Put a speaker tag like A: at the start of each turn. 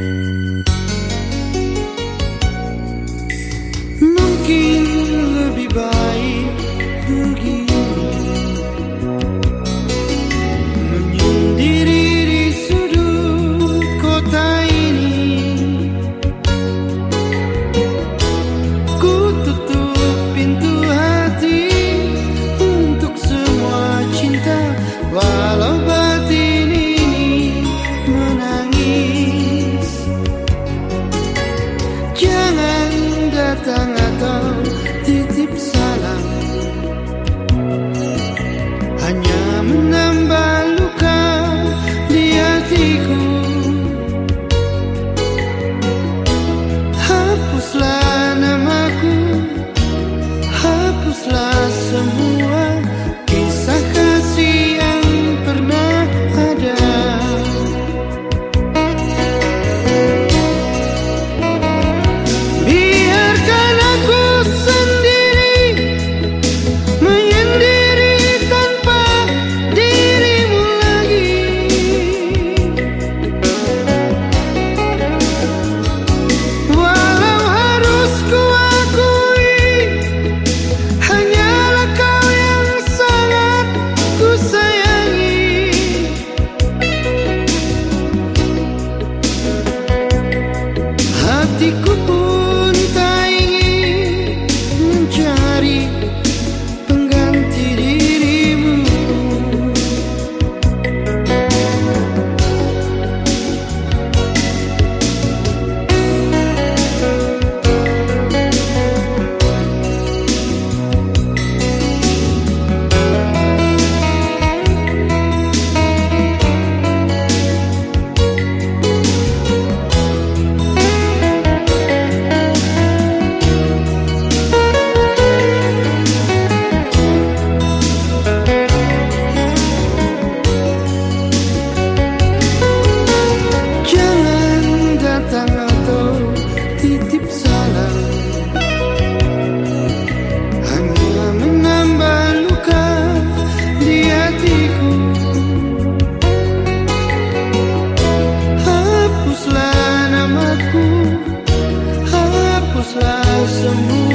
A: Mm-hmm. comes last of me. 什么。